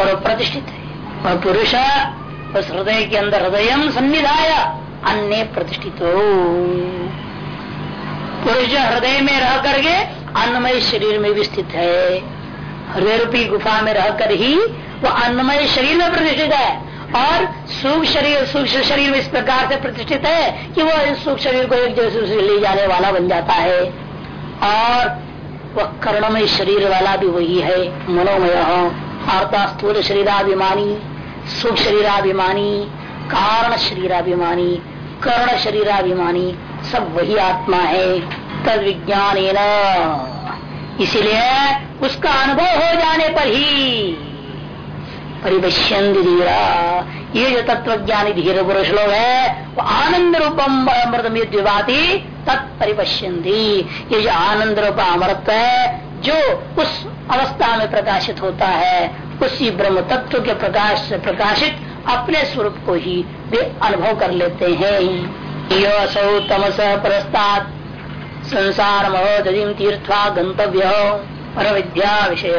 और प्रतिष्ठित है। और पुरुष उस हृदय के अंदर हृदय सन्निधाय अन्य प्रतिष्ठित। हो पुरुष हृदय में रह करके अन्नमय शरीर में भी स्थित है। हृदय रूपी गुफा में रहकर ही वो अन्नमय शरीर में प्रतिष्ठित है। और सूक्ष्म शरीर सूक्ष्म शरीर में इस प्रकार से प्रतिष्ठित है कि वो सूक्ष्म शरीर को एक जैसे से ले जाने वाला बन जाता है। और वह कर्णमय शरीर वाला भी वही है, मनोमय अर्थात स्थूल शरीराभिमानी सूक्ष्म शरीराभिमानी कारण शरीराभिमानी, कर्ण शरीराभिमानी, सब वही आत्मा है तद विज्ञान इसीलिए उसका अनुभव हो जाने पर ही परिपश्यन धीरा। ये जो तत्व ज्ञानी धीरे पुरुष लोग है, वो आनंद रूपम अमृतम विभाति तत्परिपश्यंती ये जो आनंद रूप अमृत है जो उस अवस्था में प्रकाशित होता है, उसी ब्रह्म तत्व के प्रकाश से प्रकाशित अपने स्वरूप को ही वे अनुभव कर लेते हैं। असौ तमस परस्तात। संसार महोदीम तीर्थवा गंतव्य पर विद्या विषय।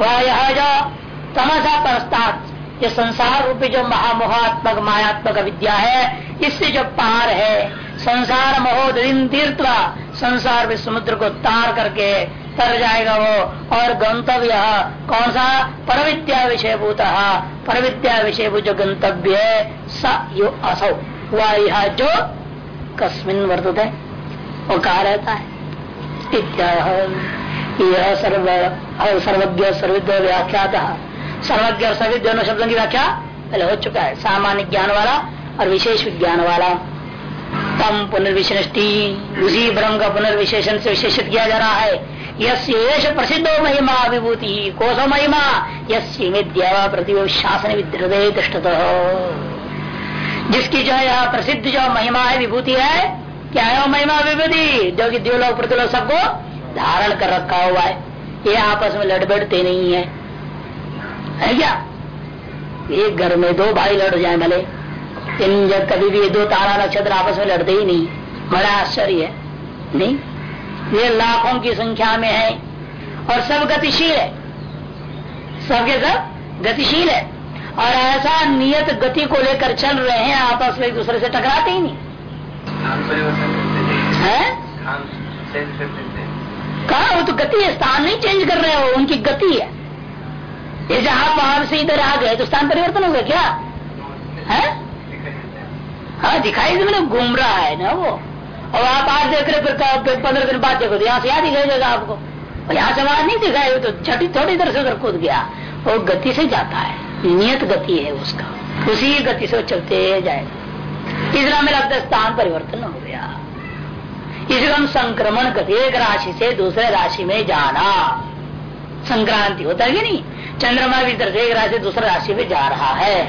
वह यह जो तमसा परस्तात। ये संसार रूपी जो महामोहात्मक, मायात्मक विद्या है, इससे जो पार है संसार महोदीन तीर्थवा संसार में समुद्र को तार करके तर जाएगा वो। और गंतव्य कौन सा? पर विद्या विषय भूत पर विद्या विषय भूत जो गंतव्य है स यो असौ। वह यह जो कस्मिन वर्तत। है वो कहा रहता है। यह सर्व सर्वज्ञ सर्विद्य व्याख्यात। सर्वज्ञ और सर्विद्य दोनों शब्दों की व्याख्या पहले हो चुका है। सामान्य ज्ञान वाला और विशेष विज्ञान वाला। तम पुनर्विशेषी उसी ब्रह्म का पुनर्विशेषण से विशेषित किया जा रहा है। यश प्रसिद्ध महिमा विभूति। कोसो महिमा? यद्या प्रतिभा शासन हृदय तिष्ठत। जिसकी जो है प्रसिद्ध जो महिमा है, विभूति है, क्या है महिमा विभूति? जो कि द्योलोक प्रतिलोक सबको धारण कर रखा हुआ है। ये आपस में लड़ बैठते नहीं है। है क्या? एक घर में दो भाई लड़ जाए भले। इन जब कभी भी दो तारा नक्षत्र आपस में लड़ते ही नहीं, बड़ा आश्चर्य है। नहीं, ये लाखों की संख्या में है और सब गतिशील है। सबके सब गतिशील है। और ऐसा नियत गति को लेकर चल रहे हैं, आपस में एक दूसरे से टकराते ही नहीं। है? कहा? वो तो गति है, स्थान नहीं चेंज कर रहे हो, उनकी गति है। ये जहाँ पहाड़ से इधर आ गए तो स्थान परिवर्तन हो गया क्या? है? हाँ दिखाई तो मैंने घूम रहा है ना वो। और आप आज देख रहे फिर पंद्रह दिन बाद देखो तो यहाँ से याद दिखाई देगा आपको। यहाँ से वहाँ नहीं दिखाई तो छठी थोड़ी देर से उधर कूद गया। वो गति से जाता है, नियत गति है उसका। उसी गति से चलते जाएगा तीसरा मेरा है स्थान परिवर्तन हो गया। इसलिए हम संक्रमण गति एक राशि से दूसरे राशि में जाना। संक्रांति होता है कि नहीं? चंद्रमा भी तरह एक राशि दूसरे राशि में जा रहा है।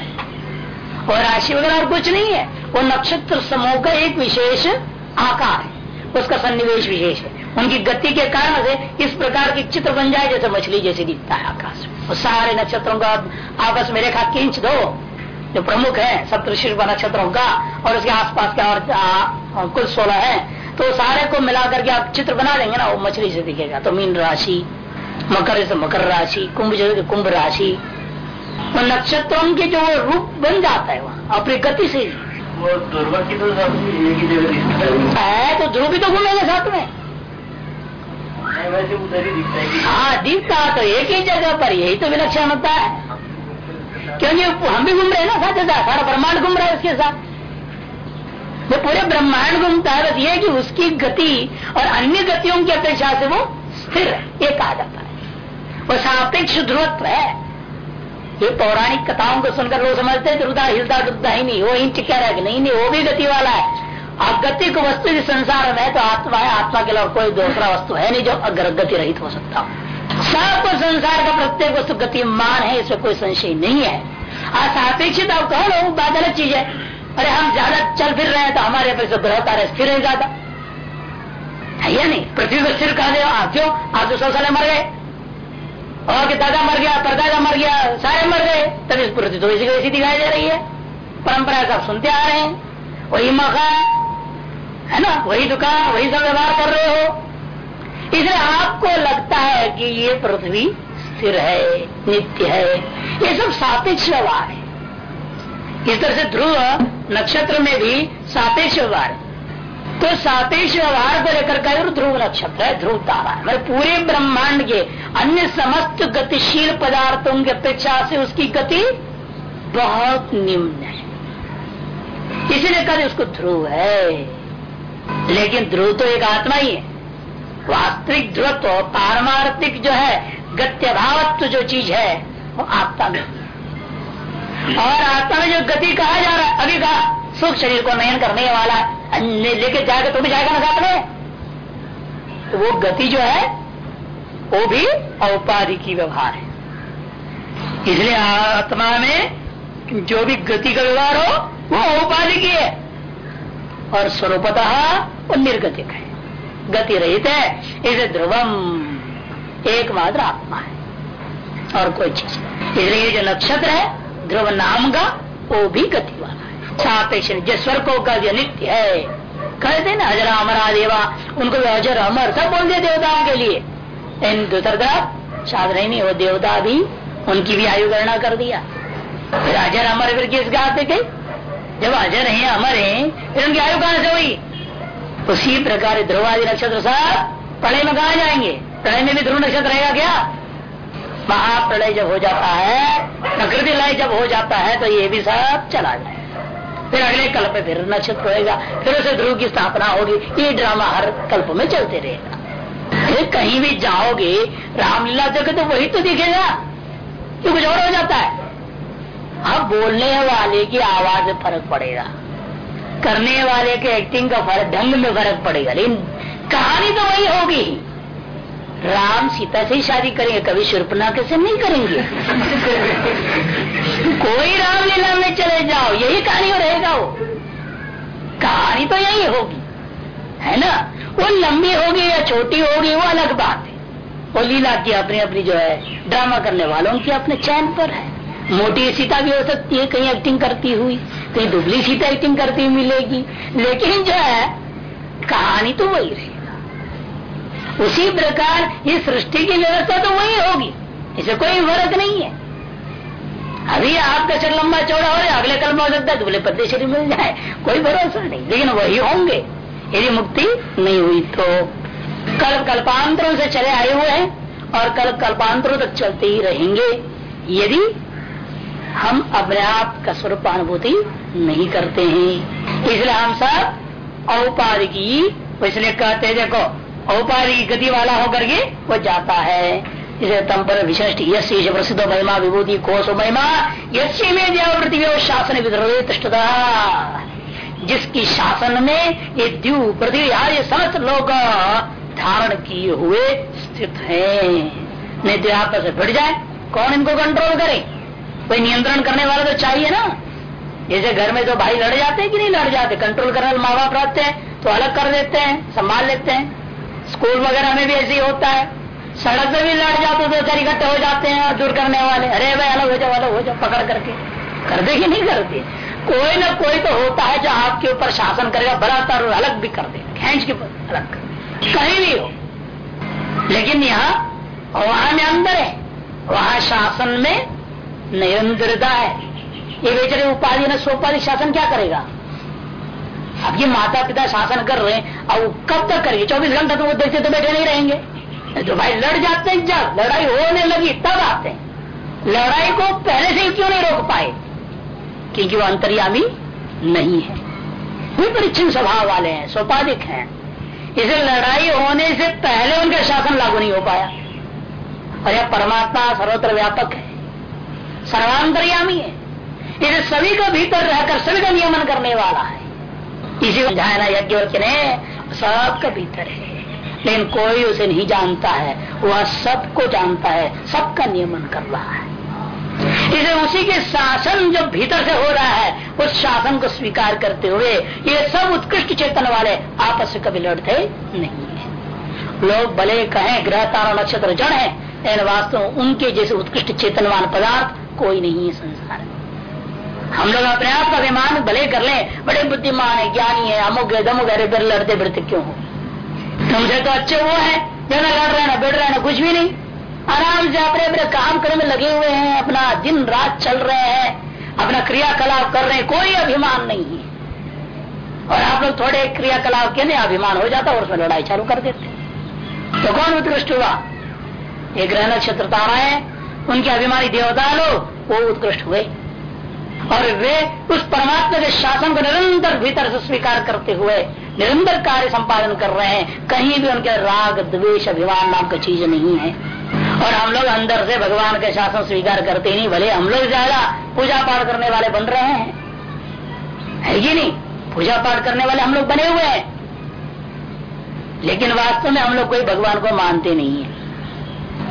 और राशि वगैरह और कुछ नहीं है। वो नक्षत्र समूह का एक विशेष आकार है। उसका सन्निवेश विशेष है। उनकी गति के कारण से इस प्रकार की चित्र बन जाए, जैसे मछली जैसे दिखता है आकाश में। सारे नक्षत्रों का आपस में रेखा खींच दो। जो प्रमुख है, सप्तऋषि नक्षत्रों का और उसके आसपास का और कुल सोलह है तो सारे को मिला करके आप चित्र बना देंगे ना, वो मछली से दिखेगा। तो मीन राशि, मकर से मकर राशि, कुंभ कुंभ राशि। वो नक्षत्रों के जो रूप बन जाता है वहाँ, अपनी गति से वो ध्रुव की तो एक ही है। तो ध्रुव भी तो घूमेगा साथ में। वैसे दिखता है हाँ दिखता तो एक ही जगह पर यही तो विलक्षण होता है। क्योंकि हम भी घूम रहे हैं ना साथ साथ सारा ब्रह्मांड घूम रहा है उसके साथ। वो पूरे ब्रह्मांड घूमता है बस ये कि उसकी गति और अन्य गतियों की अपेक्षा से वो स्थिर ये कहा जाता है। वो सापेक्ष ध्रुवत्व है। ये पौराणिक कथाओं को सुनकर लोग समझते हैं रुदा हिलता डुबता ही नहीं, वो इन टिका रहा नहीं नहीं, वो भी गति वाला है। आप गति को वस्तु संसार में तो आत्मा है, आत्मा के अलावा कोई दूसरा वस्तु है नहीं जो अगर गति रहित हो सकता। सब संसार का प्रत्येक वस्तु गतिमान है, इसमें कोई संशय नहीं है। आज सापेक्षित आप कहो लो बात अलग चीज़ है। अरे, हम ज़्यादा चल फिर रहे हैं तो हमारे पे ग्रह तारे स्थिर है ज़्यादा। है या नहीं? पृथ्वी को स्थिर कहा दे क्यों? आप तो सौ साल मर गए। और कि दादा मर गया, परदादा मर गया, सारे मर गए। तब इस तो इसी वैसी दिखाई दे रही है। परंपरा सब सुनते आ रहे हैं। वही मकान, है ना? वही दुकान, वही सब व्यवहार कर रहे हो। इसलिए आपको लगता है कि ये पृथ्वी स्थिर है, नित्य है। ये सब सापेक्ष व्यवहार है। इस तरह से ध्रुव नक्षत्र में भी सापेक्ष व्यवहार है। तो सापेक्ष व्यवहार को लेकर का ध्रुव नक्षत्र है, ध्रुव तारा है। मेरे पूरे ब्रह्मांड के अन्य समस्त गतिशील पदार्थों की अपेक्षा से उसकी गति बहुत निम्न है। इसलिए कहते उसको ध्रुव है, लेकिन ध्रुव तो एक आत्मा ही है। वास्तविक ध्रुव तो पारमार्थिक जो है, गत्यभावत्व जो चीज़ है, वो आत्मा में और आत्मा में जो गति कहा जा रहा है, अभी कहा सुख शरीर को नयन करने वाला लेके जाएगा तो भी जाएगा ना साथ में? तो वो गति जो है, वो भी औपाधि की व्यवहार है। इसलिए आत्मा में जो भी गति का व्यवहार हो, वो औपाधि की है। और स्वरूपतः वो निर्गतिक है। गति रहित है, इसे ध्रुवम, एकमात्र आत्मा है। और कोई चीज़ इसलिए जो नक्षत्र है, ध्रुव नाम का, वो भी गति वाला सापेक्ष जो को कह नित्य है कहते ना अजरा अमरा देवा उनको भी अजर अमर सब बोल दिया देवताओं के लिए। इन दूसरा तरफ़ शायद नहीं, वो देवता भी, उनकी भी आयु गणना कर दिया। फिर अजर अमर फिर किस गाते थे जब अजर है, अमर है, फिर उनकी आयु कहाँ से हुई? उसी प्रकार ध्रुवादि नक्षत्र सब प्रलय में कहा जाएँगे? प्रलय में भी ध्रुव नक्षत्र रहेगा क्या? महाप्रलय जब हो जाता है, प्रकृति लय जब हो जाता है तो ये भी सब चला जाए फिर अगले कल्प फिर नक्षत्र रहेगा फिर उसे ध्रुव की स्थापना होगी। ये ड्रामा हर कल्प में चलते रहेगा। फिर कहीं भी जाओगे, रामलीला देखो तो वही तो दिखेगा ये कुछ और हो जाता है। अब बोलने वाले की आवाज़ में फ़र्क पड़ेगा। करने वाले के एक्टिंग का फ़र्क, ढंग में फ़र्क पड़ेगा। लेकिन कहानी तो वही होगी। राम सीता से ही शादी करेंगे कभी शुर्पना से नहीं करेंगे। कोई रामलीला में चले जाओ यही कहानी रहेगा वो। कहानी तो यही होगी है ना? वो लंबी होगी या छोटी होगी वो अलग बात है। वो लीला की अपनी अपनी जो है ड्रामा करने वालों की अपने चैन पर है। मोटी सीता भी हो सकती है कहीं एक्टिंग करती हुई कहीं दुबली सीता एक्टिंग करती हुई मिलेगी। लेकिन जो है कहानी तो वही रहेगी उसी प्रकार ये सृष्टि की व्यवस्था तो वही होगी। इसे कोई फ़र्क नहीं है। अभी आपका शरीर लंबा चौड़ा हो जाए अगले कल में हो सकता है दुबले पत्ते शरीर मिल जाए, कोई भरोसा नहीं। लेकिन वही होंगे। यदि मुक्ति नहीं हुई तो कल कल्पांतरों से चले आए हुए हैं, और कल कल्पांतरों तक चलते ही रहेंगे। यदि हम अपने आप का स्वरूप अनुभूति नहीं करते हैं, इसलिए हम सब औपाधिकी। इसलिए कहते देखो औपाधिक गति वाला होकर के वो जाता है। इसे तम पर विशिष्ट यश प्रसिद्ध महिमा, विभूति कोश महिमा यशी में पृथ्वी शासन विधता जिसकी शासन में ये द्यू, पृथ्वी ये समस्त लोग धारण किए हुए स्थित है। नहीं तो आपस से भिड़ जाए, कौन इनको कंट्रोल करे? कोई नियंत्रण करने वाला तो चाहिए ना। जैसे घर में तो भाई लड़ जाते हैं कि नहीं लड़ जाते? कंट्रोल करने वाले माँ बाप रहते हैं तो अलग कर देते हैं, संभाल लेते हैं। स्कूल वगैरह में भी ऐसे ही होता है। सड़क पे भी लड़ जाते तो चार इकट्ठे हो जाते हैं, दूर करने वाले। अरे भाई, अलग हो जाओ, अलग हो जाओ, पकड़ करके। करते कि नहीं करते कोई ना कोई तो होता है जो आपके ऊपर शासन करेगा बरातर अलग भी कर दे खेच के अलग कर कहीं भी हो। लेकिन यहाँ वहाँ में अंदर है। वहाँ शासन में निरंतरता है। ये बेचारे उपाधि न, सोपाधि शासन क्या करेगा? अब ये माता पिता शासन कर रहे हैं, अब कब तक करेंगे? चौबीस घंटा तो वो देखते तो बैठे नहीं रहेंगे। तो भाई लड़ जाते हैं जब, लड़ाई होने लगी तब आते हैं। लड़ाई को पहले से क्यों नहीं रोक पाए? क्योंकि वो अंतर्यामी नहीं है। वे परीक्षण स्वभाव वाले हैं सोपाधिक हैं। इसे लड़ाई होने से पहले उनका शासन लागू नहीं हो पाया। और यह परमात्मा सर्वत्र व्यापक है। सर्वांतर्यामी है। इसे सभी को भीतर रहकर सभी का नियमन करने वाला है। इसी समझाया यज्ञ ने सबका भीतर है। लेकिन कोई उसे नहीं जानता है। वह सबको जानता है। सबका नियमन कर रहा है। इसे उसी के शासन जो भीतर से हो रहा है, उस शासन को स्वीकार करते हुए ये सब उत्कृष्ट चेतन वाले आपस से कभी लड़ते नहीं है। लोग भले कहें, ग्रह, तारा, नक्षत्र, जड़ है, लेकिन वास्तव उनके जैसे उत्कृष्ट चेतनवान पदार्थ कोई नहीं है संसार में। हम लोग अपने आप का अभिमान भले कर ले, बड़े बुद्धिमान है, ज्ञानी है, अमुक है दमुक है फिर लड़ते फिरते क्यों हो? तुमसे तो अच्छे वो है, जो ना लड़ रहे ना बैठ रहे ना कुछ भी नहीं। आराम से अपने अपने काम करने में लगे हुए हैं, अपना दिन रात चल रहे हैं, अपना क्रियाकलाप कर रहे हैं, कोई अभिमान नहीं है। और आप लोग थोड़े क्रियाकलाप के नहीं अभिमान हो जाता और उसमें लड़ाई चालू कर देते तो कौन उत्कृष्ट हुआ? ये ग्रह नक्षत्र तारा है, उनके अभिमानी देवता लोग, वो उत्कृष्ट हुए। और वे उस परमात्मा के शासन को निरंतर भीतर से स्वीकार करते हुए निरंतर कार्य संपादन कर रहे हैं। कहीं भी उनके राग, द्वेष, अभिमान नाम की चीज़ नहीं है। और हम लोग अंदर से भगवान के शासन स्वीकार करते नहीं, भले हम लोग ज़्यादा पूजा पाठ करने वाले बन रहे हैं। है कि नहीं? पूजा पाठ करने वाले हम लोग बने हुए हैं। लेकिन वास्तव में हम लोग कोई भगवान को मानते नहीं है।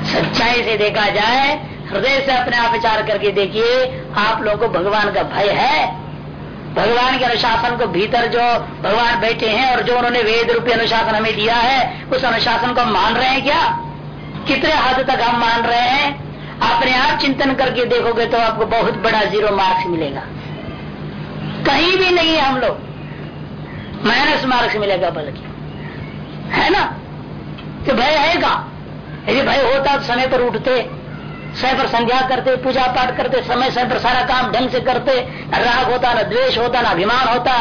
सच्चाई से देखा जाए हृदय से अपने आप विचार करके देखिए, आप लोगों को भगवान का भय है। भगवान के अनुशासन को भीतर जो भगवान बैठे हैं और जो उन्होंने वेद रूपी अनुशासन हमें दिया है, उस अनुशासन को मान रहे हैं क्या? कितने हद तक हम मान रहे हैं? अपने आप चिंतन करके देखोगे तो आपको बहुत बड़ा ज़ीरो मार्क्स मिलेगा। कहीं भी नहीं है हम लोग। माइनस मार्क्स मिलेगा बल्कि। है ना? तो भय है का यदि भय होता तो समय पर उठते। समय पर संध्या करते पूजा पाठ करते, समय समय पर सारा काम ढंग से करते, राग होता, न द्वेष होता, न अभिमान होता।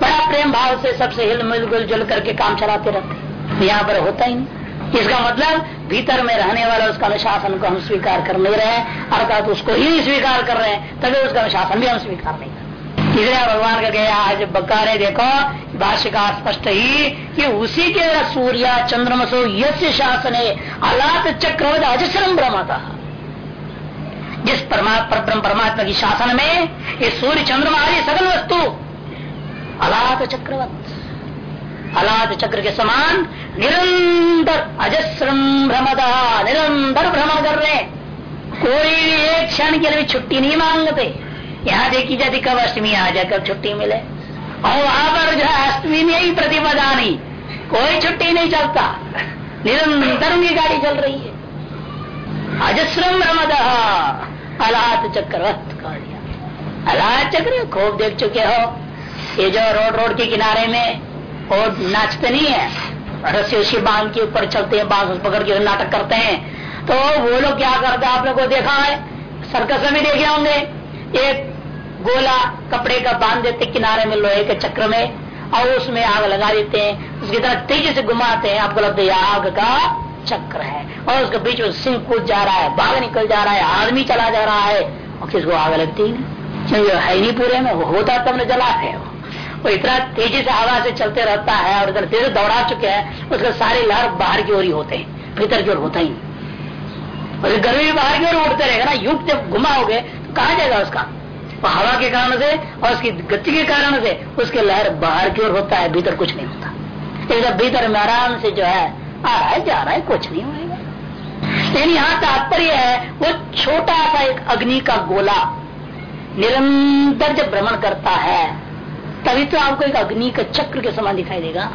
बड़ा प्रेम भाव से सबसे हिल मिल गुल जुल करके काम चलाते रहते यहाँ पर होता ही नहीं। इसका मतलब भीतर में रहने वाला उसका अनुशासन को हम स्वीकार कर नहीं रहे अर्थात उसको ही स्वीकार कर रहे हैं, तभी उसका अनुशासन भी हम स्वीकार नहीं इसलिए भगवान का गया, आज बक्का ने देखो, भाष्यकार स्पष्ट ही कि उसी के सूर्य, चंद्रमसो यश शासन, अलात चक्र अजस्रम ब्रह्मता। जिस परमात्मा परमात्मा की शासन में ये सूर्य, चंद्रमा आदि सकल वस्तु, अलात चक्रवत अलात चक्र के समान निरंतर अजस्रम भ्रमदा निरंतर भ्रमण कर रहे कोई एक क्षण के लिए छुट्टी नहीं मांगते। यहाँ देखी जाती, कब अष्टमी आ जाए, कब छुट्टी मिले। और वहाँ पर जो है, अष्टमी में ही प्रतिपदा नहीं कोई छुट्टी नहीं चलता। निरंतर उनकी गाड़ी चल रही है। अजस्रम भ्रमद अलात चक्रवत अलात चक्र, खूब देख चुके हो। ये जो रोड रोड के किनारे में और नाचते नहीं है। रस्सी उसी बाँध के ऊपर चलते हैं, बाँस पकड़ के नाटक करते हैं। तो वो लोग क्या करते हैं? आप लोग को देखा है? सर्कस में देखे होंगे। एक गोला कपड़े का बाँध देते किनारे में लोहे के चक्र में, और उसमें आग लगा देते हैं। उसकी तरह तेज़ी से घुमाते हैं। आपको लगता है आग का चक्र है। और उसके बीच में सिंह कूद जा रहा है, बाघ निकल जा रहा है, आदमी चला जा रहा है। और किसको आग लगती नहीं। है नहीं पूरे में, वो होता तब न जला है। वो इतना तेज़ी से हवा से चलते रहता है, और इधर तेज दौड़ा चुके हैं, उसके सारे लहर बाहर की ओर ही होते हैं। भीतर की ओर होता ही नहीं। गर्मी बाहर की ओर उड़ते रहेगा ना। युग जब घुमाओगे तो कहा जाएगा उसका? तो हवा के कारण से और उसकी गति के कारण से उसके लहर बाहर की ओर होता है, भीतर कुछ नहीं होता। एकदम भीतर में आराम से जो है, आ रहा है, जा रहा है, कुछ नहीं होगा। लेकिन यहाँ तात्पर्य है, वो छोटा सा एक अग्नि का गोला निरंतर जब भ्रमण करता है, तभी तो आपको एक अग्नि का चक्र के समान दिखाई देगा।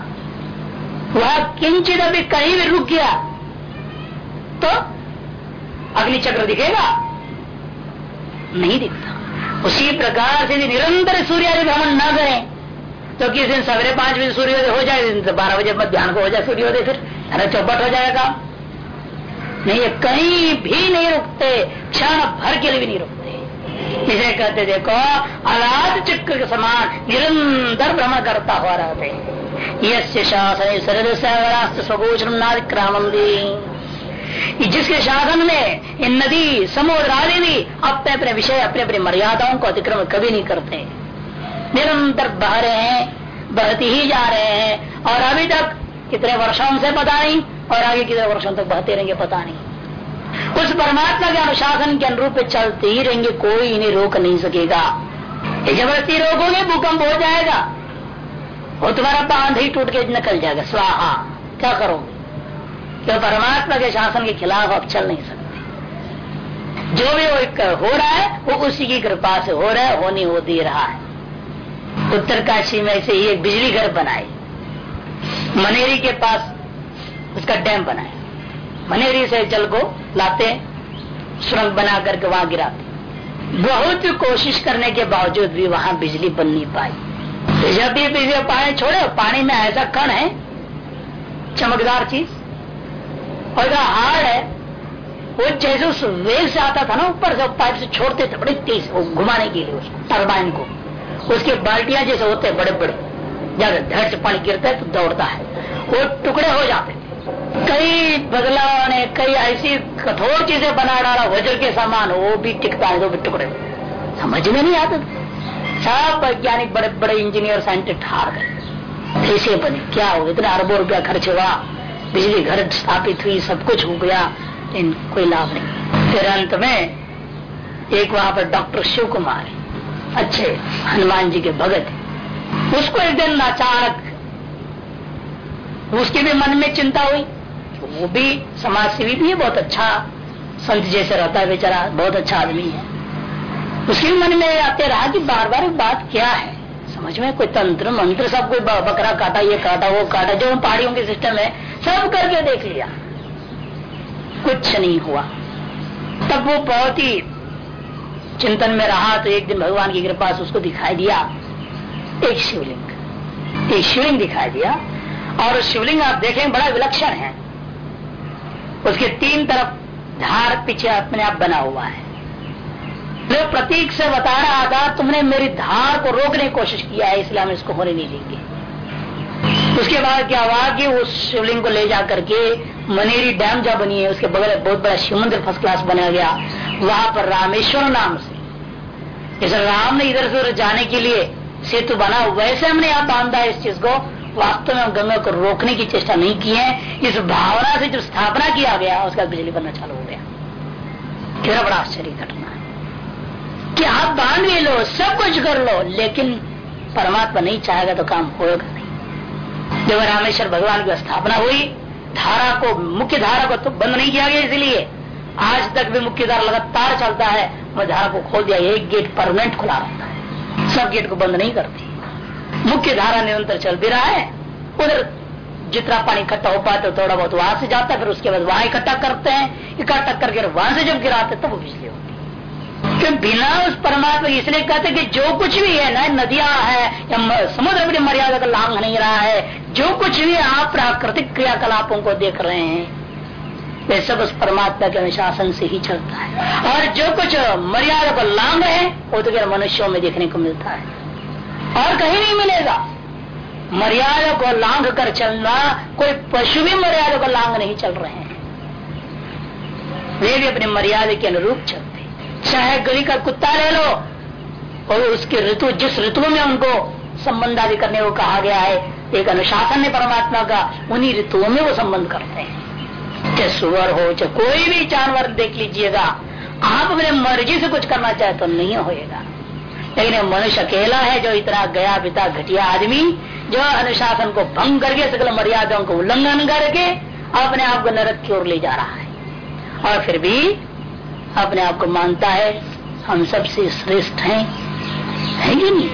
वह किंचित अभी कहीं भी रुक गया तो अग्नि चक्र दिखेगा? नहीं दिखता। उसी प्रकार से निरंतर सूर्य भ्रमण न करें। तो किस दिन सवेरे पाँच बजे सूर्योदय हो जाए दिन बारह बजे मध्यान्ह को हो जाए सूर्योदय फिर। अरे चौपट हो जाएगा नहीं, ये कहीं भी नहीं रुकते, क्षण भर के लिए भी नहीं रुकते। इसे कहते देखो अलाद चक्र के समान निरंतर भ्रमण करता हुआ रहते यश शासन सरद स्वगोचरम नादिक्रामंदी जिसके शासन में इन नदी, समुद्र आदि भी अपने अपने विषय, अपने अपने मर्यादाओं को अतिक्रमण कभी नहीं करते। निरंतर बह रहे हैं, बहती ही जा रहे हैं, और अभी तक कितने वर्षों से पता नहीं, और आगे कितने वर्षों तक बहते रहेंगे पता नहीं। उस परमात्मा के अनुशासन के अनुरूप चलते ही रहेंगे, कोई इन्हें रोक नहीं सकेगा। ज़बरदस्ती रोकोगे, भूकंप हो जाएगा। वो तुम्हारा बाँध ही टूट के निकल जाएगा। स्वाहा, क्या करोगे? तो परमात्मा के शासन के खिलाफ आप चल नहीं सकते। जो भी हो रहा है, वो उसी की कृपा से हो रहा है, होने हो दे रहा है। उत्तरकाशी में से एक बिजली घर बनाए। मनेरी के पास उसका डैम बनाए। मनेरी से जल को लाते सुरंग बना करके वहाँ गिराते बहुत कोशिश करने के बावजूद भी वहाँ बिजली बन नहीं पाई। जब भी बिजली पानी छोड़े, पानी में ऐसा कण है, चमकदार चीज़। और अगर हार्ड है। वो जैसे उस वेग से आता था ना ऊपर से पाइप से छोड़ते थे, बड़े तेज वो घुमाने के लिए उसको, टर्बाइन को। उसके बाल्टियाँ जैसे होते हैं बड़े बड़े जब धड़ से पानी गिरता है तो दौड़ता है। वो टुकड़े हो जाते थे कई बदलाव ने, कई ऐसी कठोर चीज़ें बना डाला, वज्र के समान, वो भी टिकता है, वो भी टुकड़े समझ में नहीं आते सब वैज्ञानिक बड़े बड़े इंजीनियर, साइंटिस्ट हार गए। ऐसे बने, क्या हो, इतना अरबों रुपया खर्च हुआ। बिजली घर स्थापित हुई, सब कुछ हो गया इन कोई लाभ नहीं। फिर अंत में एक वहाँ पर डॉक्टर शिव कुमार अच्छे हनुमान जी के भगत उसको एक दिन अचानक उसके भी मन में चिंता हुई वो भी समाज सेवी भी है, बहुत अच्छा संत जैसे रहता है बेचारा, बहुत अच्छा आदमी है। उसके मन में आते रहा कि बार बार बात क्या है? समझ में? कोई तंत्र, मंत्र सब कोई बकरा काटा, ये काटा, वो काटा, जो पहाड़ियों के सिस्टम है, सब करके देख लिया। कुछ नहीं हुआ। तब वो बहुत ही चिंतन में रहा तो एक दिन भगवान की कृपा से उसको दिखाई दिया। एक शिवलिंग। एक शिवलिंग दिखाई दिया। और शिवलिंग आप देखें, बड़ा विलक्षण है। उसके तीन तरफ़ धार पीछे अपने आप बना हुआ है। जो प्रतीक से बता रहा था, तुमने मेरी धार को रोकने की कोशिश किया है, इसलिए हम इसको होने नहीं देंगे। उसके बाद क्या हुआ कि उस शिवलिंग को ले जा करके मनेरी डैम जहाँ बनी है, उसके बगल बहुत बड़ा शिव मंदिर फ़र्स्ट क्लास बना गया, वहाँ पर रामेश्वर नाम से। जैसे राम ने इधर से उधर जाने के लिए सेतु बना, वैसे हमने यहाँ बांधा इस चीज़ को। वास्तव में गंगा को रोकने की चेष्टा नहीं की है। इस भावना से जो स्थापना किया गया, उसका बिजली बनना चालू हो गया। कितना बड़ा आश्चर्य घटना। है कि आप बाँध भी लो, सब कुछ कर लो, लेकिन परमात्मा नहीं चाहेगा तो काम होगा नहीं। जब रामेश्वर भगवान की स्थापना हुई, धारा को मुख्य धारा को तो बंद नहीं किया गया इसलिए। आज तक भी मुख्य धारा लगातार चलता है वह धारा को खोल दिया, एक गेट परमानेंट खुला रहता है। सब गेट को बंद नहीं करती। मुख्य धारा निरंतर चल भी रहा है, उधर जितना पानी इकट्ठा हो पाता है, थोड़ा बहुत वहाँ से जाता है, फिर उसके बाद वहाँ इकट्ठा करते हैं, इकट्ठा करके वहाँ से जब गिराते तब वो बिजली होती क्यों बिना उस परमात्मा इसलिए कहते कि जो कुछ भी है ना, नदियाँ है, या समुद्र अपनी मर्यादा का लांग नहीं रहा है, जो कुछ भी आप प्राकृतिक क्रियाकलापों को देख रहे हैं वे सब उस परमात्मा के अनुशासन से ही चलता है। और जो कुछ मर्यादा को लांग है, वो तो मनुष्यों में देखने को मिलता है। और कहीं नहीं मिलेगा। मर्यादा को लांग कर चलना, कोई पशु भी मर्यादा को लांग नहीं चल रहे हैं। वे भी अपने मर्यादा के अनुरूप चलते चाहे गली का कुत्ता ले लो, और उसके ऋतु, जिस ऋतु में उनको संबंध आदि करने को कहा गया है, एक अनुशासन है परमात्मा का, उन्हीं ऋतुओं में वो संबंध करते हैं। चाहे सुअर हो, चाहे कोई भी जानवर देख लीजिएगा, आप अपने मर्ज़ी से कुछ करना चाहे तो नहीं होएगा। लेकिन मनुष्य अकेला है, जो इतना गया, पिता, घटिया आदमी, जो अनुशासन को भंग करके, सकल मर्यादाओं को उल्लंघन करके, अपने आप को नरक की ओर ले जा रहा है। और फिर भी अपने आप को मानता है, हम सबसे श्रेष्ठ हैं। है कि नहीं?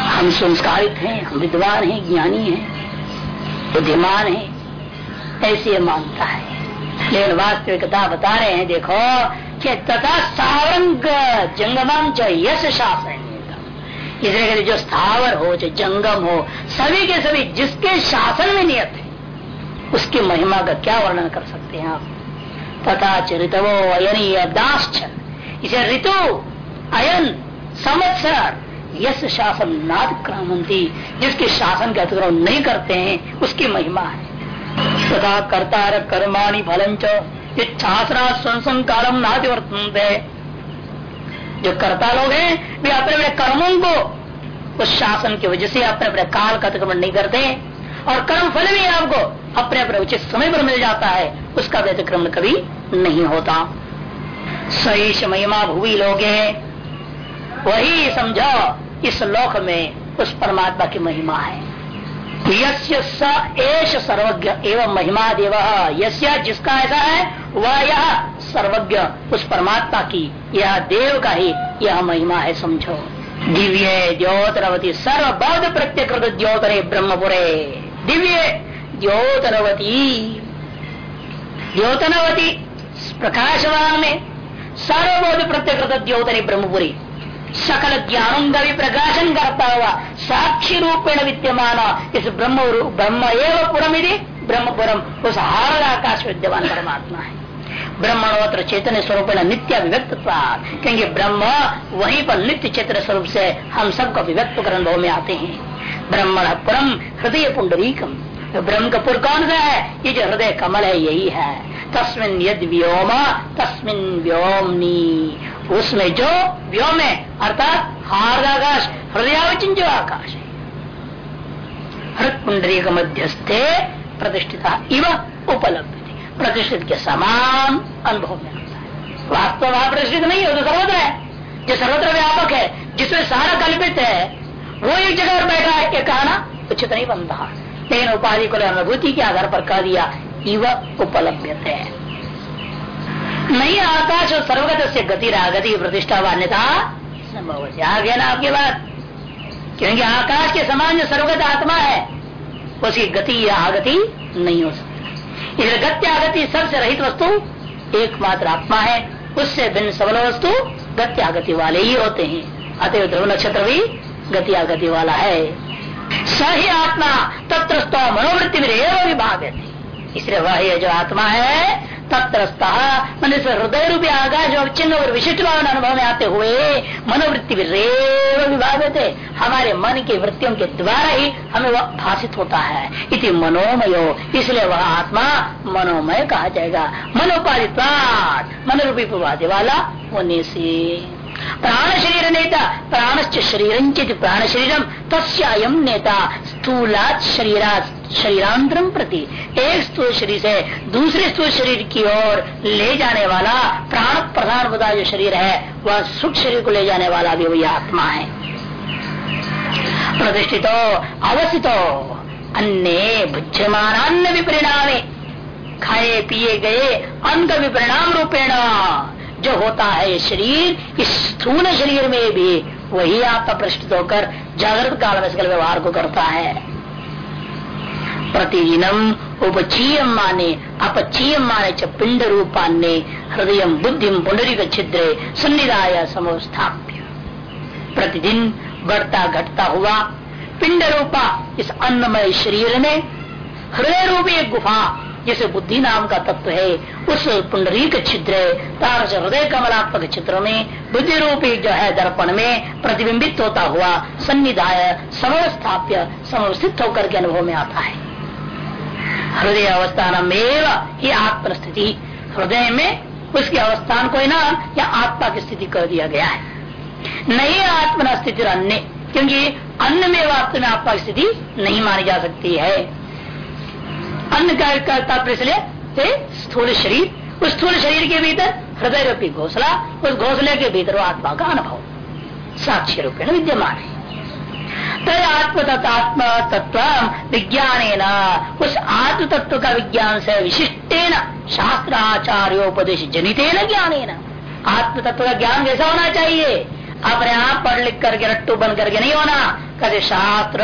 हम संस्कारित हैं, हम विद्वान हैं, ज्ञानी हैं, बुद्धिमान हैं, ऐसे मानता है। लेकिन वास्तविकता बता रहे हैं, देखो, कि तथा सावरंग जंगमम च यश शासन इसलिए कहते जो स्थावर हो, जो जंगम हो, सभी के सभी जिसके शासन में नियत है, उसकी महिमा का क्या वर्णन कर सकते हैं आप? तथा च ऋतवो अयनी अब्दाश्च इसे ऋतु, अयन, संवत्सर यश शासन नाद क्रामंती जिसके शासन के अतिक्रमण नहीं करते हैं, उसकी महिमा है। तथा कर्ता कर्माणी फलंच इच्छासरा संसंकारम नाति वर्तनते जो कर्ता लोग हैं, वे अपने अपने कर्मों को, उस शासन की वजह से अपने अपने काल का अतिक्रमण नहीं करते और कर्म फल भी आपको। अपने अपने उचित समय पर मिल जाता है। उसका व्यतिक्रमण कभी नहीं होता। सही महिमा भूवि लोग वही समझो, इस लोक में उस परमात्मा की महिमा है। एश सर्वज्ञ एवं महिमा देव। यस्य जिसका ऐसा है, वह यह सर्वज्ञ। उस परमात्मा की यह देव का ही यह महिमा है, समझो। दिव्य द्योतरवती सर्वबौद्ध प्रत्यकृत द्योतरे ब्रह्मपुरे। दिव्य द्योतरवती द्योतनवती प्रकाशवान में सर्वबौद्ध प्रत्यकृत द्योतरे ब्रह्मपुरी। सकल ज्ञानों का भी प्रकाशन करता हुआ साक्षी रूपेण विद्यमान। इस ब्रह्म ब्रह्म एवं पुरमिधि ब्रह्मपुरम। उस हार आकाश विद्यमान परमात्मा है। ब्रह्मणोत्र चेतन स्वरूप नित्य अभिव्यक्त क्योंकि ब्रह्म वहीं पर नित्य चेतन स्वरूप से हम सबको अभिव्यक्त कर में आते हैं। ब्रह्मण पुरम हृदय पुंडरीकम तो ब्रह्म का पुर कौन सा है, ये जो हृदय कमल है, यही है। तस्मिन यद व्योम, तस्मिन व्योमनी। उसमें जो व्योम है, अर्थात हार्द आकाश, हृदयावचिन जो आकाश है। हृत पुंडरी का मध्यस्थे प्रतिष्ठिता इव उपलब्ध प्रतिष्ठित के समान अनुभव में आता है। वास्तव प्रतिष्ठित नहीं है तो सर्वत्र है। जो सर्वत्र व्यापक है, जिसमें सारा कल्पित है वो एक जगह बैठा है क्या कहना उचित नहीं बनता। लेकिन उपाधि को अनुभूति के आधार पर कह दिया, इव उपलब्ध है नहीं आकाश और सर्वगत से गति रागति प्रतिष्ठा वान्यता संभव आ गया ना आपके बात क्योंकि आकाश के समान जो सर्वगत आत्मा है, उसकी गति या आगति नहीं हो सकती। इसलिए गत्यागति सबसे रहित वस्तु एकमात्र आत्मा है। उससे भिन्न सबल वस्तु गत्यागति वाले ही होते हैं। अतः ध्रुव नक्षत्र भी गति वाला है। सही आत्मा तत्र मनोवृत्ति में विभाग है। इसलिए वह जो आत्मा है, तत्रस्थ, मन हृदय रूपी आकाश जो चिन्ह और विशिष्ट भाव अनुभव में आते हुए मनोवृत्ति रेव विभाग थे हमारे मन की वृत्तियों के द्वारा ही हमें वह भाषित होता है। इति मनोमयो। इसलिए वह आत्मा मनोमय कहा जाएगा। मनोपाधित मनोरूपी प्रभाते वाला होने से। प्राण शरीर नेता प्राणश्च शरीर प्राण शरीरम तस्यायम नेता, स्थूलात शरीरा शरीरांतरम प्रति। एक स्थूल शरीर से दूसरे स्थूल शरीर की ओर ले जाने वाला प्राण प्रधान बता जो शरीर है, वह सुख शरीर को ले जाने वाला भी वही आत्मा है। प्रतिष्ठितो, अवस्थितो, अन्य भुज्यमान अन्य विपरिणामे, खाए, पिए, गए अन्न का विपरिणाम रूपेण जो होता है शरीर, इस स्थूल शरीर में भी वही आपका प्रश्न होकर जागृत काल में व्यवहार को करता है। प्रतिदिनम उपचीय माने, अपचीय माने च पिंड रूपान्य हृदय बुद्धि पुनरिक छिद्रे, सन्निधाय समस्थाप्य प्रतिदिन बढ़ता घटता हुआ पिंड रूपा इस अन्नमय शरीर ने हृदय रूपी गुफा जिसे बुद्धि नाम का तत्व है, उस पुंडरीक छिद्र तार हृदय कमलात्मक चित्र में बुद्धि रूपी जो है दर्पण में प्रतिबिंबित होता हुआ सन्निधाय, समवस्थाप्य, समवस्थित होकर के अनुभव में आता है। हृदय अवस्थान में ही आत्म स्थिति हृदय में उसके अवस्थान को ना, या आत्मा की स्थिति कर दिया गया है। नहीं आत्मना स्थिति अन्य, क्योंकि अन्य में वास्तव में आत्मा की स्थिति नहीं मानी जा सकती है। अन्न का तात्पर्य इसलिए स्थूल शरीर, उस स्थूल शरीर के भीतर हृदय रूपी घोसला, उस घोसले के भीतर वो आत्मा का अनुभव। साक्षी रूपेण विद्यमान है। तय आत्म तत्व तत्व विज्ञान उस आत्म तत्व का विज्ञान से विशिष्ट शास्त्राचार्योपदेश जनित ज्ञान आत्म तत्व का ज्ञान कैसा होना चाहिए? अपने आप पढ़ लिख करके रट्टू बन करके नहीं होना। कभी शास्त्र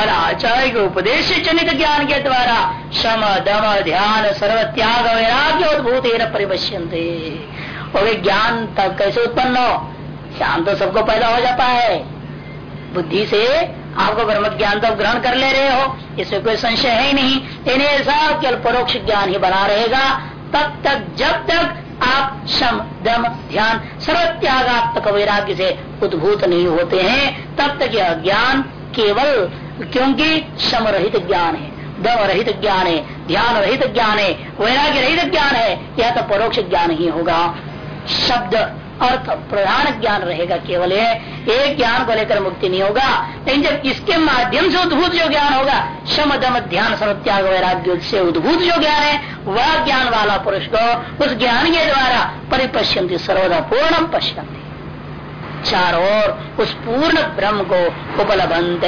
और आचार्य के उपदेश जनित ज्ञान के द्वारा श्रम दम, ध्यान, सर्व त्याग वैराग्य उद्भूत परिपश्यंते ज्ञान तब कैसे उत्पन्न हो? ज्ञान तो सबको पैदा हो जाता है। बुद्धि से आपको ब्रह्म ज्ञान तो ग्रहण कर ले रहे हो। इसमें कोई संशय है ही नहीं। इन्हें ऐसा केवल परोक्ष ज्ञान ही बना रहेगा। तब तक, जब तक आप सम, दम, ध्यान सर्व त्यागात्मक वैराग्य से उद्भूत नहीं होते हैं, तब तक यह ज्ञान केवल क्योंकि सम रहित ज्ञान है दम रहित ज्ञान है ध्यान रहित ज्ञान है वैराग्य रहित ज्ञान है, यह तो परोक्ष ज्ञान ही होगा। शब्द अर्थ प्रधान ज्ञान रहेगा केवल एक ज्ञान को लेकर मुक्ति नहीं होगा। लेकिन जब इसके माध्यम से उद्भूत जो ज्ञान होगा शम दम ध्यान सर्वत्याग वैराग्य से उद्भूत जो ज्ञान है, वह ज्ञान वाला पुरुष को उस ज्ञान के द्वारा परिपश्यंती, सर्वदा पूर्णम पश्यंती। चारों ओर उस पूर्ण ब्रह्म को उपलब्ध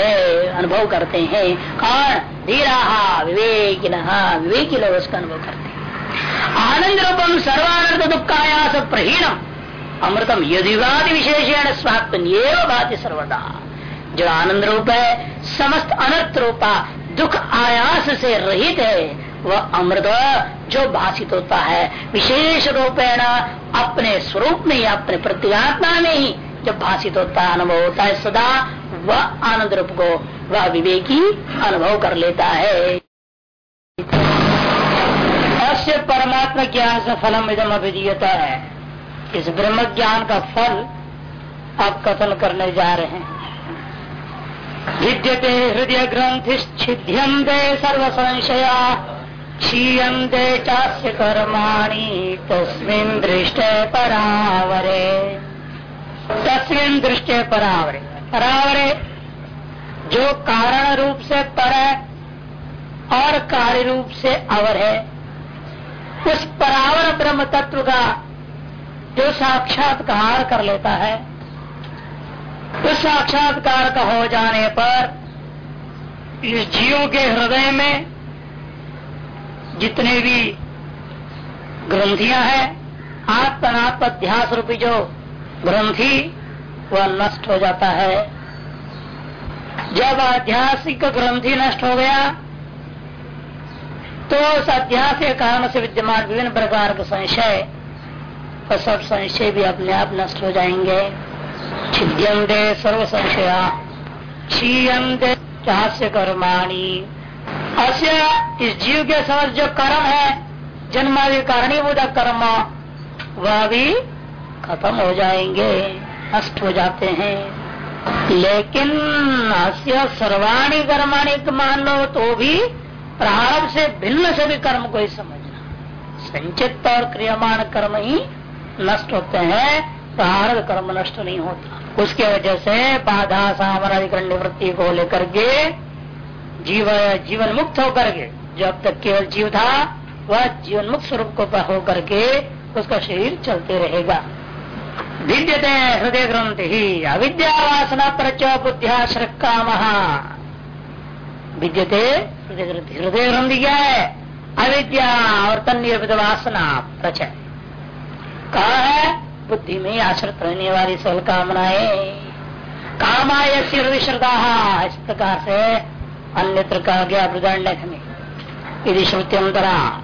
अनुभव करते हैं। कौन धीरा विवेक विवेकी लोग उसका अनुभव करते हैं। आनंद रूपम सर्वानंद दुखायास प्रहीणम। अमृतम यदिवादि विशेषण स्वात्म भाति सर्वदा। जो आनंद रूप है, समस्त अनर्थ रूपा दुख आयास से रहित है, वह अमृत जो भाषित होता है, विशेष रूपेण अपने स्वरूप में ही अपने प्रतिगात्मा में ही जब भाषित होता है अनुभव होता है, सदा वह आनंद रूप को, वह विवेकी अनुभव कर लेता है। अस्य परमात्मा ज्ञान से फलम इदम अभिधीयता है। इस ब्रह्म ज्ञान का फल आप कथन करने जा रहे हैं। विद्यते हृदय ग्रंथि छिद्यंते सर्व संशया क्षीयते चास्य कर्माणि, तस्मिन दृष्ट परावरे। तस्मिन दृष्ट परावरे। परावरे जो कारण रूप से पर है और कार्य रूप से अवर है। उस परावर ब्रह्म तत्व का जो साक्षात्कार कर लेता है, उस साक्षात्कार का हो जाने पर इस जीव के हृदय में जितने भी ग्रंथियाँ हैं आत्मनात्म अध्यास रूपी जो ग्रंथि, वह नष्ट हो जाता है। जब आध्यासिक ग्रंथि नष्ट हो गया तो उस अध्यास के कारण से विद्यमान विभिन्न प्रकार के संशय और सब संशय भी अपने आप नष्ट हो जाएँगे। छिद्यंते सर्व संशया। क्षीयते कर्माणी। अस्य इस जीव के समझ जो कर्म है, जन्मादि कारणीभूत कर्म, वह भी खत्म हो जाएँगे, नष्ट हो जाते हैं। लेकिन अस्य सर्वाणी कर्माणी मान लो तो भी प्रारंभ से भिन्न सभी कर्म को ही समझना। संचित और क्रियमान कर्म ही नष्ट होते हैं प्रारंभ कर्म नष्ट नहीं होता। उसके वजह से बाधा सामराधिकरण निवृत्ति को लेकर के जीव जीवन मुक्त होकर के जब तक केवल जीव था, वह जीवन मुक्त स्वरूप को होकर के उसका शरीर चलते रहेगा। विद्यते हृदय ग्रंथ ही, अविद्या वासना प्रच महा विद्यते हृदय ग्रंथि, हृदय ग्रंथ क्या है? अविद्या और तन्निर्भित वासना, प्रचय। कहा है? बुद्धि में आश्रित रहने वाली सल कामनाएँ। कामाय सिर श्रद्धा इस प्रकार से अन्यत्र कहा गया बृदंड में। यदि श्रुत्यंतरा।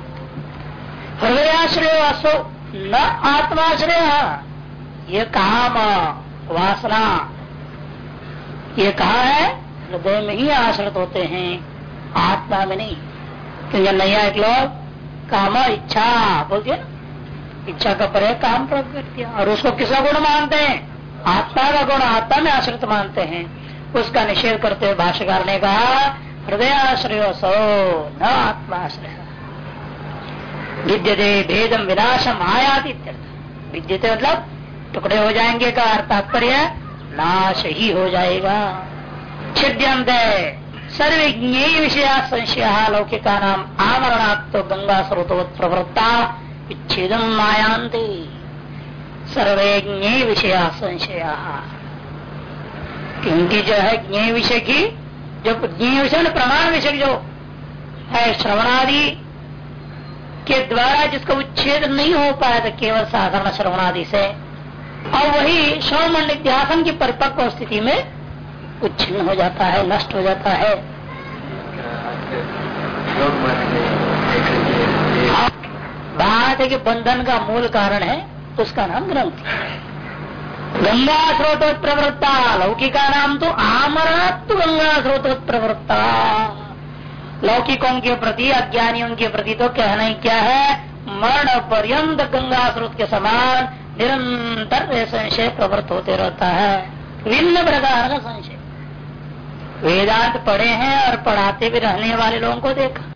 हृदयाश्रय असो, न आत्माश्रय। ये काम, वासना, ये कहा है, हृदय में ही आश्रित होते हैं। आत्मा में नहीं। क्योंकि नया एक लोग काम, इच्छा, बोलते इच्छा का पर काम प्रवृत्ति और उसको किसका गुण मानते हैं? आत्मा का गुण, आत्मा में आश्रित मानते हैं। उसका निषेध करते हुए भाष्यकार ने कहा हृदय आश्रय सो, न आत्माश्रय। विद्यते भेदम विनाशम आयाति विद्यते मतलब टुकड़े हो जाएँगे का तात्पर्य नाश ही हो जाएगा। छिद्यंत सर्वज्ञ विषया संशय लौकिका नाम आमरणात् तो गंगा स्रोत प्रवृत्ता। विच्छेदम मायांते सर्वज्ञ विषय संशय। क्योंकि जो है ज्ञ विषय की जो ज्ञ विषय प्रमाण विषय जो है श्रवणादि के द्वारा जिसका उच्छेद नहीं हो पाया था, केवल साधारण श्रवणादि से, और वही श्रवण निध्यासन की परिपक्व स्थिति में उच्छिन्न हो जाता है, नष्ट हो जाता है। बात है कि बंधन का मूल कारण है, उसका नाम ग्रंथ। गंगा स्रोत प्रवृत्ता लौकिका नाम तो आमरात्व गंगा स्रोत प्रवृत्ता लौकिकों के प्रति, अज्ञानियों के प्रति तो कहना ही क्या है, मरण पर्यंत गंगा स्रोत के समान निरंतर संशय प्रवृत्त होते रहता है। विभिन्न प्रकार का संशय। वेदांत पढ़े हैं और पढ़ाते भी रहने वाले लोगों को देखा।